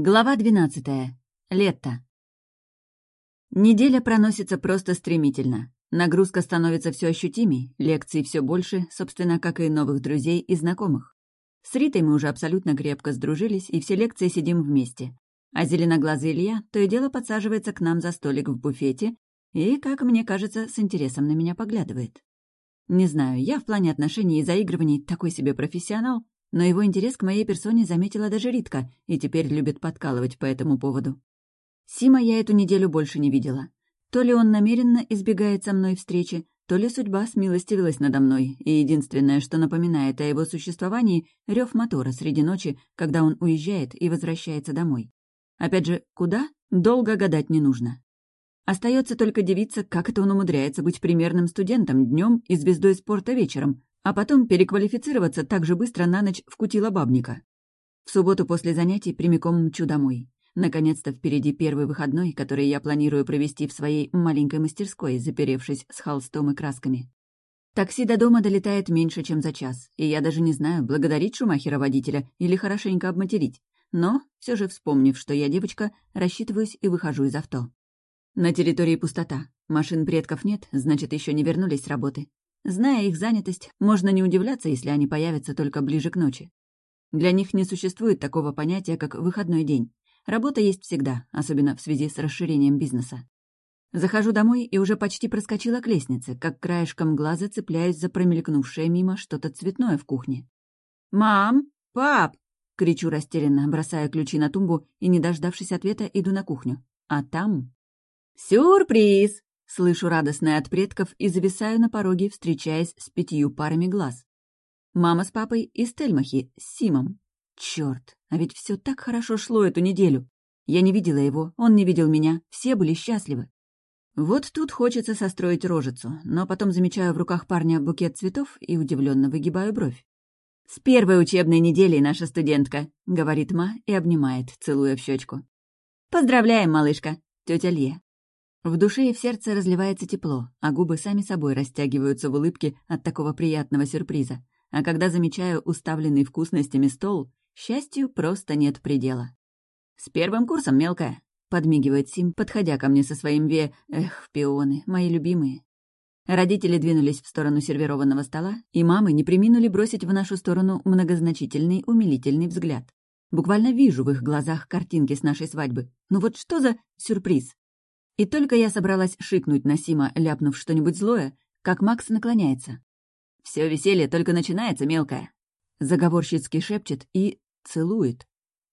Глава двенадцатая. Лето. Неделя проносится просто стремительно. Нагрузка становится все ощутимей, лекций все больше, собственно, как и новых друзей и знакомых. С Ритой мы уже абсолютно крепко сдружились, и все лекции сидим вместе. А зеленоглазый Илья то и дело подсаживается к нам за столик в буфете и, как мне кажется, с интересом на меня поглядывает. Не знаю, я в плане отношений и заигрываний такой себе профессионал, но его интерес к моей персоне заметила даже Ритка и теперь любит подкалывать по этому поводу. Сима я эту неделю больше не видела. То ли он намеренно избегает со мной встречи, то ли судьба смилостивилась надо мной, и единственное, что напоминает о его существовании — рев мотора среди ночи, когда он уезжает и возвращается домой. Опять же, куда? Долго гадать не нужно. Остается только девиться, как это он умудряется быть примерным студентом днем и звездой спорта вечером, а потом переквалифицироваться так же быстро на ночь в кутила бабника. В субботу после занятий прямиком мчу домой. Наконец-то впереди первый выходной, который я планирую провести в своей маленькой мастерской, заперевшись с холстом и красками. Такси до дома долетает меньше, чем за час, и я даже не знаю, благодарить Шумахера-водителя или хорошенько обматерить. Но, все же вспомнив, что я девочка, рассчитываюсь и выхожу из авто. На территории пустота. Машин предков нет, значит, еще не вернулись с работы. Зная их занятость, можно не удивляться, если они появятся только ближе к ночи. Для них не существует такого понятия, как выходной день. Работа есть всегда, особенно в связи с расширением бизнеса. Захожу домой и уже почти проскочила к лестнице, как краешком глаза цепляюсь за промелькнувшее мимо что-то цветное в кухне. «Мам! Пап!» — кричу растерянно, бросая ключи на тумбу и, не дождавшись ответа, иду на кухню. А там... «Сюрприз!» Слышу радостное от предков и зависаю на пороге, встречаясь с пятью парами глаз. Мама с папой и Стельмахи с Симом. Черт, а ведь все так хорошо шло эту неделю. Я не видела его, он не видел меня, все были счастливы. Вот тут хочется состроить рожицу, но потом замечаю в руках парня букет цветов и удивленно выгибаю бровь. «С первой учебной недели наша студентка», — говорит Ма и обнимает, целуя в щечку. «Поздравляем, малышка, тетя Лия». В душе и в сердце разливается тепло, а губы сами собой растягиваются в улыбке от такого приятного сюрприза. А когда замечаю уставленный вкусностями стол, счастью просто нет предела. «С первым курсом, мелкая!» — подмигивает Сим, подходя ко мне со своим ве... Эх, пионы, мои любимые. Родители двинулись в сторону сервированного стола, и мамы не приминули бросить в нашу сторону многозначительный, умилительный взгляд. Буквально вижу в их глазах картинки с нашей свадьбы. Ну вот что за сюрприз? И только я собралась шикнуть на Сима, ляпнув что-нибудь злое, как Макс наклоняется. Все веселье только начинается, мелкая!» Заговорщицки шепчет и целует.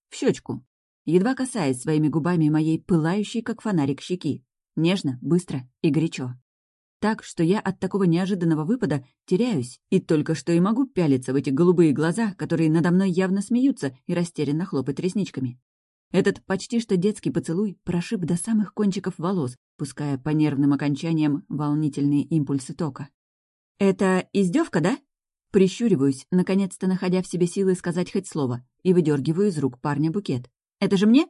В щечку, едва касаясь своими губами моей пылающей, как фонарик, щеки. Нежно, быстро и горячо. Так, что я от такого неожиданного выпада теряюсь и только что и могу пялиться в эти голубые глаза, которые надо мной явно смеются и растерянно хлопают ресничками. Этот почти что детский поцелуй прошиб до самых кончиков волос, пуская по нервным окончаниям волнительные импульсы тока. «Это издевка, да?» Прищуриваюсь, наконец-то находя в себе силы сказать хоть слово, и выдергиваю из рук парня букет. «Это же мне?»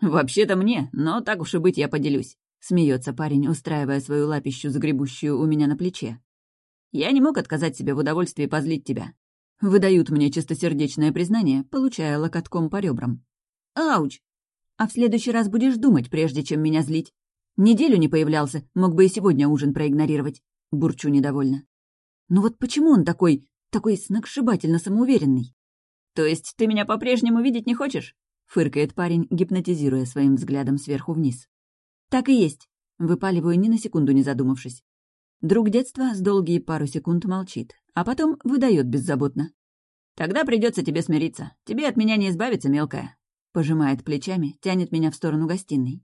«Вообще-то мне, но так уж и быть я поделюсь», — смеется парень, устраивая свою лапищу, загребущую у меня на плече. «Я не мог отказать себе в удовольствии позлить тебя. Выдают мне чистосердечное признание, получая локотком по ребрам. Ауч! А в следующий раз будешь думать, прежде чем меня злить. Неделю не появлялся, мог бы и сегодня ужин проигнорировать. Бурчу недовольно. Ну вот почему он такой, такой сногсшибательно самоуверенный? То есть ты меня по-прежнему видеть не хочешь? Фыркает парень, гипнотизируя своим взглядом сверху вниз. Так и есть. Выпаливаю ни на секунду не задумавшись. Друг детства с долгие пару секунд молчит, а потом выдает беззаботно. «Тогда придется тебе смириться. Тебе от меня не избавиться, мелкая пожимает плечами, тянет меня в сторону гостиной.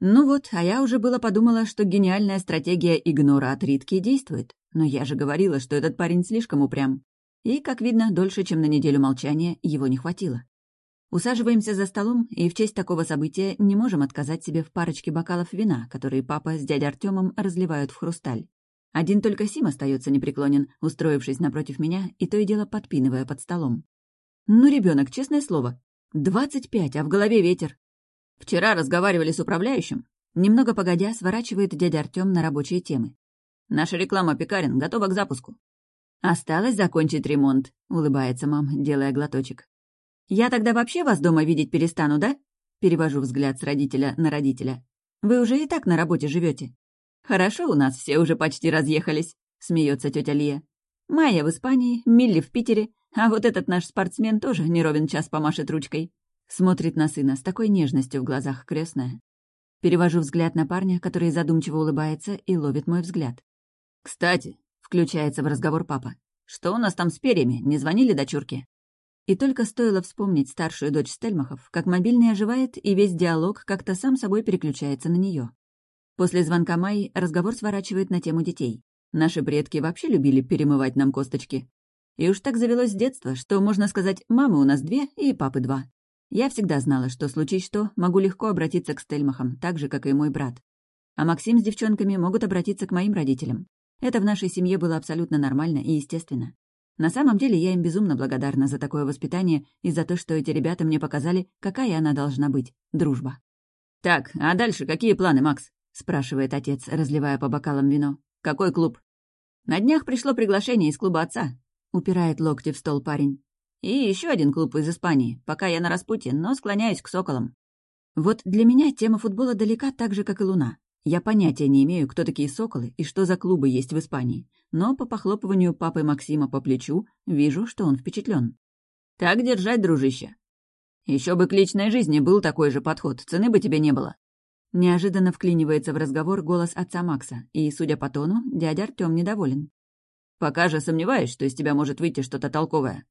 Ну вот, а я уже было подумала, что гениальная стратегия игнора от Ритки действует. Но я же говорила, что этот парень слишком упрям. И, как видно, дольше, чем на неделю молчания, его не хватило. Усаживаемся за столом, и в честь такого события не можем отказать себе в парочке бокалов вина, которые папа с дядей Артемом разливают в хрусталь. Один только Сим остается непреклонен, устроившись напротив меня и то и дело подпинывая под столом. Ну, ребенок, честное слово, Двадцать пять, а в голове ветер. Вчера разговаривали с управляющим. Немного погодя, сворачивает дядя Артем на рабочие темы. Наша реклама пекарен готова к запуску. Осталось закончить ремонт, улыбается мам, делая глоточек. Я тогда вообще вас дома видеть перестану, да? Перевожу взгляд с родителя на родителя. «Вы уже и так на работе живете. «Хорошо, у нас все уже почти разъехались», — смеется тетя Лия. «Майя в Испании, Милли в Питере, а вот этот наш спортсмен тоже не ровен час помашет ручкой». Смотрит на сына с такой нежностью в глазах крестная. Перевожу взгляд на парня, который задумчиво улыбается и ловит мой взгляд. «Кстати», — включается в разговор папа, «что у нас там с перьями? Не звонили дочурке?» И только стоило вспомнить старшую дочь Стельмахов, как мобильный оживает, и весь диалог как-то сам собой переключается на нее. После звонка Майи разговор сворачивает на тему детей. Наши предки вообще любили перемывать нам косточки. И уж так завелось с детства, что, можно сказать, мамы у нас две и папы два. Я всегда знала, что случись что, могу легко обратиться к Стельмахам, так же, как и мой брат. А Максим с девчонками могут обратиться к моим родителям. Это в нашей семье было абсолютно нормально и естественно. На самом деле я им безумно благодарна за такое воспитание и за то, что эти ребята мне показали, какая она должна быть — дружба. «Так, а дальше какие планы, Макс?» — спрашивает отец, разливая по бокалам вино. «Какой клуб?» «На днях пришло приглашение из клуба отца», — упирает локти в стол парень. «И еще один клуб из Испании. Пока я на распутье, но склоняюсь к соколам». Вот для меня тема футбола далека так же, как и луна. Я понятия не имею, кто такие соколы и что за клубы есть в Испании, но по похлопыванию папы Максима по плечу вижу, что он впечатлен. «Так держать, дружище!» Еще бы к личной жизни был такой же подход, цены бы тебе не было. Неожиданно вклинивается в разговор голос отца Макса, и, судя по тону, дядя Артем недоволен. «Пока же сомневаюсь, что из тебя может выйти что-то толковое».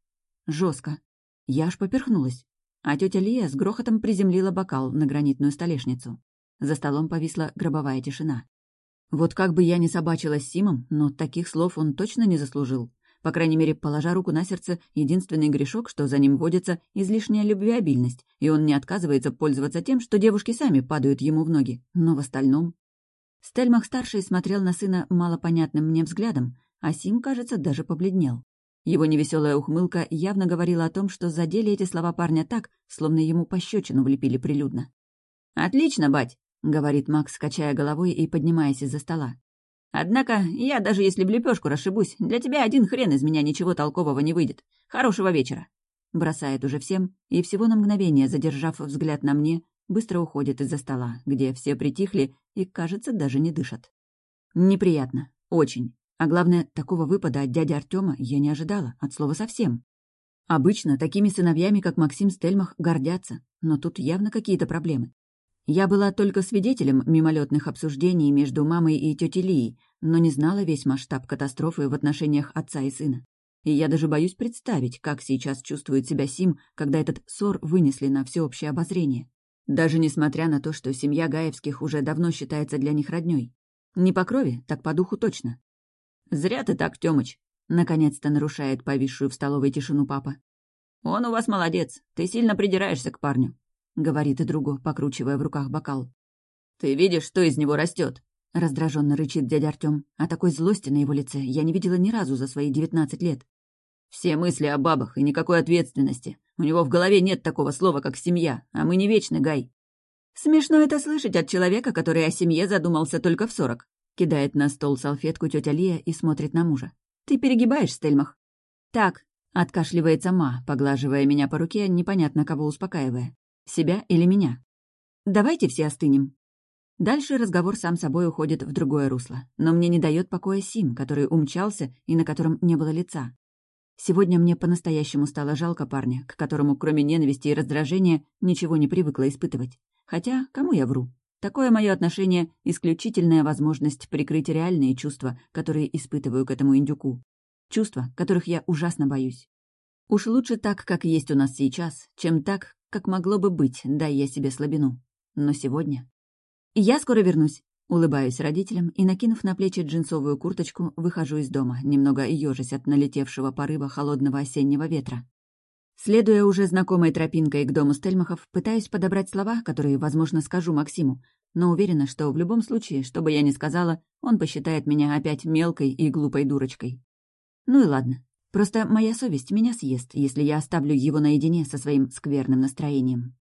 Жестко. Я аж поперхнулась. А тетя Лия с грохотом приземлила бокал на гранитную столешницу. За столом повисла гробовая тишина. Вот как бы я ни собачилась с Симом, но таких слов он точно не заслужил. По крайней мере, положа руку на сердце, единственный грешок, что за ним водится, излишняя любвеобильность, и он не отказывается пользоваться тем, что девушки сами падают ему в ноги. Но в остальном... Стельмах-старший смотрел на сына малопонятным мне взглядом, а Сим, кажется, даже побледнел. Его невеселая ухмылка явно говорила о том, что задели эти слова парня так, словно ему пощечину влепили прилюдно. «Отлично, бать!» — говорит Макс, качая головой и поднимаясь из-за стола. «Однако я, даже если в лепешку расшибусь, для тебя один хрен из меня ничего толкового не выйдет. Хорошего вечера!» Бросает уже всем, и всего на мгновение, задержав взгляд на мне, быстро уходит из-за стола, где все притихли и, кажется, даже не дышат. Неприятно. Очень. А главное, такого выпада от дяди Артема я не ожидала, от слова совсем. Обычно такими сыновьями, как Максим Стельмах, гордятся, но тут явно какие-то проблемы. Я была только свидетелем мимолетных обсуждений между мамой и тетей Лией, но не знала весь масштаб катастрофы в отношениях отца и сына. И я даже боюсь представить, как сейчас чувствует себя Сим, когда этот ссор вынесли на всеобщее обозрение. Даже несмотря на то, что семья Гаевских уже давно считается для них роднёй. Не по крови, так по духу точно. «Зря ты так, Тёмыч», — наконец-то нарушает повисшую в столовой тишину папа. «Он у вас молодец, ты сильно придираешься к парню. — говорит и другу, покручивая в руках бокал. «Ты видишь, что из него растет? раздраженно рычит дядя Артем. А такой злости на его лице я не видела ни разу за свои девятнадцать лет. «Все мысли о бабах и никакой ответственности. У него в голове нет такого слова, как семья, а мы не вечны, Гай». «Смешно это слышать от человека, который о семье задумался только в сорок», кидает на стол салфетку тетя Лия и смотрит на мужа. «Ты перегибаешь, Стельмах?» «Так», — откашливается Ма, поглаживая меня по руке, непонятно кого успокаивая. Себя или меня? Давайте все остынем. Дальше разговор сам собой уходит в другое русло, но мне не дает покоя Сим, который умчался и на котором не было лица. Сегодня мне по-настоящему стало жалко парня, к которому, кроме ненависти и раздражения, ничего не привыкла испытывать. Хотя, кому я вру? Такое мое отношение — исключительная возможность прикрыть реальные чувства, которые испытываю к этому индюку. Чувства, которых я ужасно боюсь. Уж лучше так, как есть у нас сейчас, чем так, как могло бы быть, дай я себе слабину. Но сегодня... «Я скоро вернусь», — улыбаюсь родителям и, накинув на плечи джинсовую курточку, выхожу из дома, немного ежась от налетевшего порыва холодного осеннего ветра. Следуя уже знакомой тропинкой к дому Стельмахов, пытаюсь подобрать слова, которые, возможно, скажу Максиму, но уверена, что в любом случае, что бы я ни сказала, он посчитает меня опять мелкой и глупой дурочкой. Ну и ладно. Просто моя совесть меня съест, если я оставлю его наедине со своим скверным настроением.